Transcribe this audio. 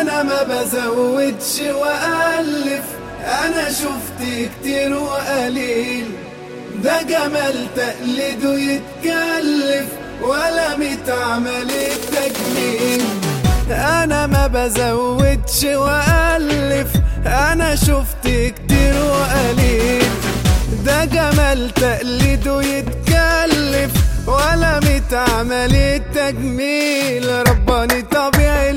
أنا ما بزودش وألف. أنا شفت كتير وقليل. ده جمال تقليده يتكلف ولا متعمل التجميل. أنا ما بزودش وألف. أنا شفت كتير وقليل. ده جمال تقليده يتكلف ولا متعمل التجميل. رباني طبيعي